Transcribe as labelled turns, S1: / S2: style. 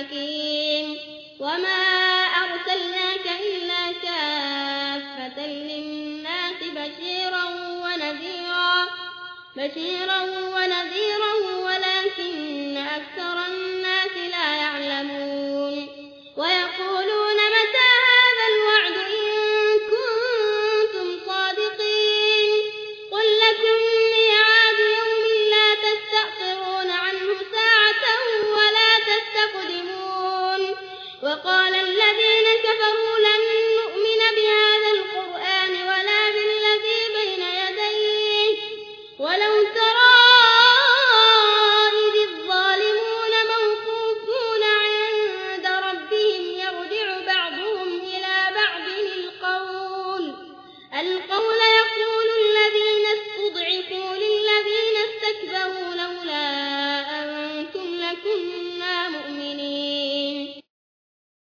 S1: حكيم. وما أرسلناك إلا كافة للناس بشيرا ونذيرا بشيرا ونذيرا